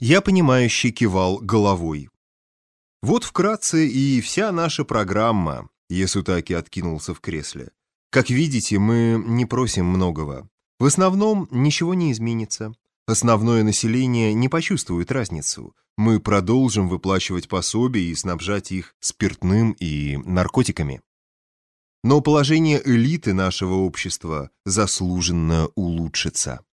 Я понимающе кивал головой. Вот вкратце и вся наша программа, Ясутаки откинулся в кресле. Как видите, мы не просим многого. В основном ничего не изменится. Основное население не почувствует разницу. Мы продолжим выплачивать пособия и снабжать их спиртным и наркотиками. Но положение элиты нашего общества заслуженно улучшится.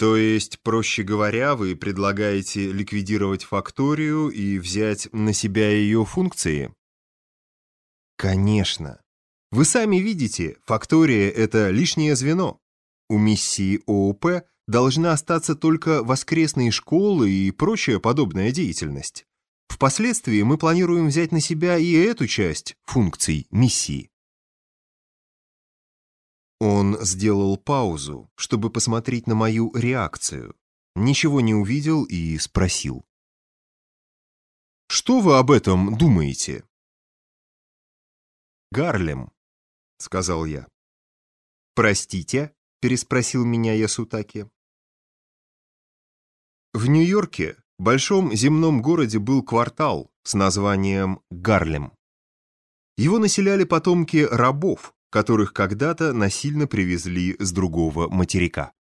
То есть, проще говоря, вы предлагаете ликвидировать факторию и взять на себя ее функции? Конечно. Вы сами видите, фактория – это лишнее звено. У миссии ООП должна остаться только воскресные школы и прочая подобная деятельность. Впоследствии мы планируем взять на себя и эту часть функций миссии. Он сделал паузу, чтобы посмотреть на мою реакцию. Ничего не увидел и спросил. «Что вы об этом думаете?» «Гарлем», — сказал я. «Простите?» — переспросил меня Ясутаки. В Нью-Йорке, большом земном городе, был квартал с названием Гарлем. Его населяли потомки рабов, которых когда-то насильно привезли с другого материка.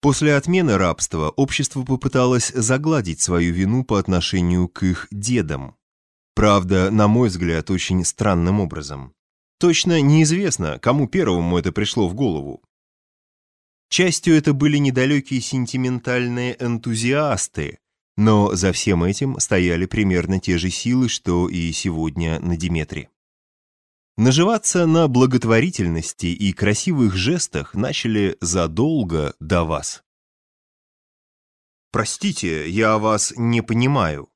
После отмены рабства общество попыталось загладить свою вину по отношению к их дедам. Правда, на мой взгляд, очень странным образом. Точно неизвестно, кому первому это пришло в голову. Частью это были недалекие сентиментальные энтузиасты, но за всем этим стояли примерно те же силы, что и сегодня на Диметре. Наживаться на благотворительности и красивых жестах начали задолго до вас. «Простите, я вас не понимаю».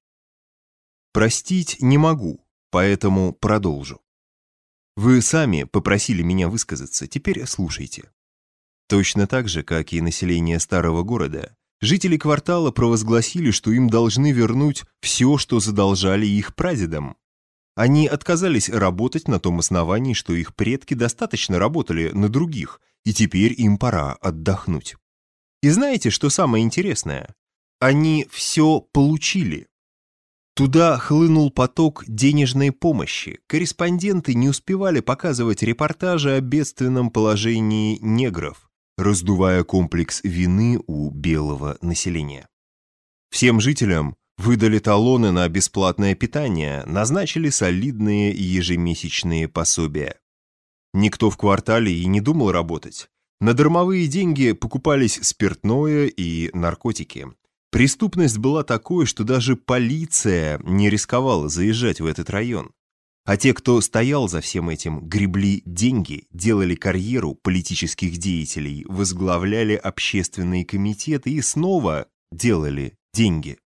«Простить не могу, поэтому продолжу. Вы сами попросили меня высказаться, теперь слушайте. Точно так же, как и население старого города, жители квартала провозгласили, что им должны вернуть все, что задолжали их прадедам. Они отказались работать на том основании, что их предки достаточно работали на других, и теперь им пора отдохнуть. И знаете, что самое интересное? Они все получили. Туда хлынул поток денежной помощи. Корреспонденты не успевали показывать репортажи о бедственном положении негров, раздувая комплекс вины у белого населения. Всем жителям выдали талоны на бесплатное питание, назначили солидные ежемесячные пособия. Никто в квартале и не думал работать. На дармовые деньги покупались спиртное и наркотики. Преступность была такой, что даже полиция не рисковала заезжать в этот район. А те, кто стоял за всем этим, гребли деньги, делали карьеру политических деятелей, возглавляли общественные комитеты и снова делали деньги.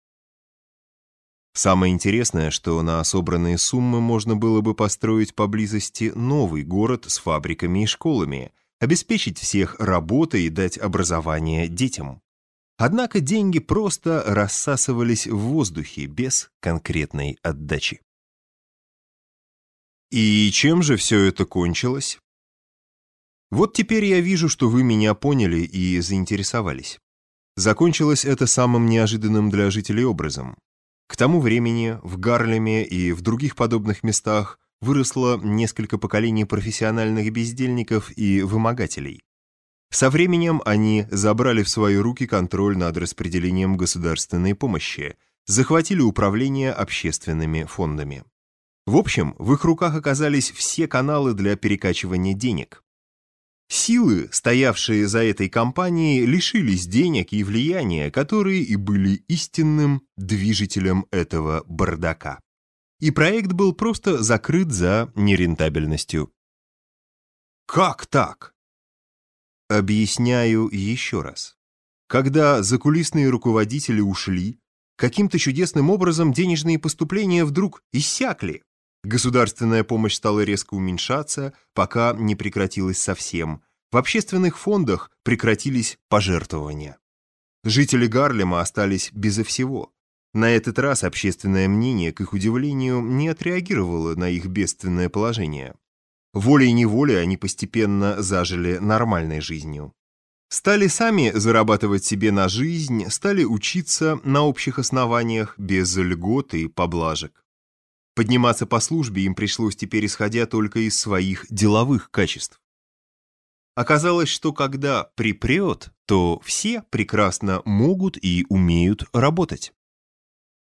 Самое интересное, что на собранные суммы можно было бы построить поблизости новый город с фабриками и школами, обеспечить всех работой и дать образование детям. Однако деньги просто рассасывались в воздухе без конкретной отдачи. И чем же все это кончилось? Вот теперь я вижу, что вы меня поняли и заинтересовались. Закончилось это самым неожиданным для жителей образом. К тому времени в Гарлеме и в других подобных местах выросло несколько поколений профессиональных бездельников и вымогателей. Со временем они забрали в свои руки контроль над распределением государственной помощи, захватили управление общественными фондами. В общем, в их руках оказались все каналы для перекачивания денег. Силы, стоявшие за этой кампанией, лишились денег и влияния, которые и были истинным движителем этого бардака. И проект был просто закрыт за нерентабельностью. Как так? Объясняю еще раз. Когда закулисные руководители ушли, каким-то чудесным образом денежные поступления вдруг иссякли. Государственная помощь стала резко уменьшаться, пока не прекратилась совсем. В общественных фондах прекратились пожертвования. Жители Гарлема остались безо всего. На этот раз общественное мнение, к их удивлению, не отреагировало на их бедственное положение. Волей-неволей они постепенно зажили нормальной жизнью. Стали сами зарабатывать себе на жизнь, стали учиться на общих основаниях, без льгот и поблажек. Подниматься по службе им пришлось теперь исходя только из своих деловых качеств. Оказалось, что когда припрет, то все прекрасно могут и умеют работать.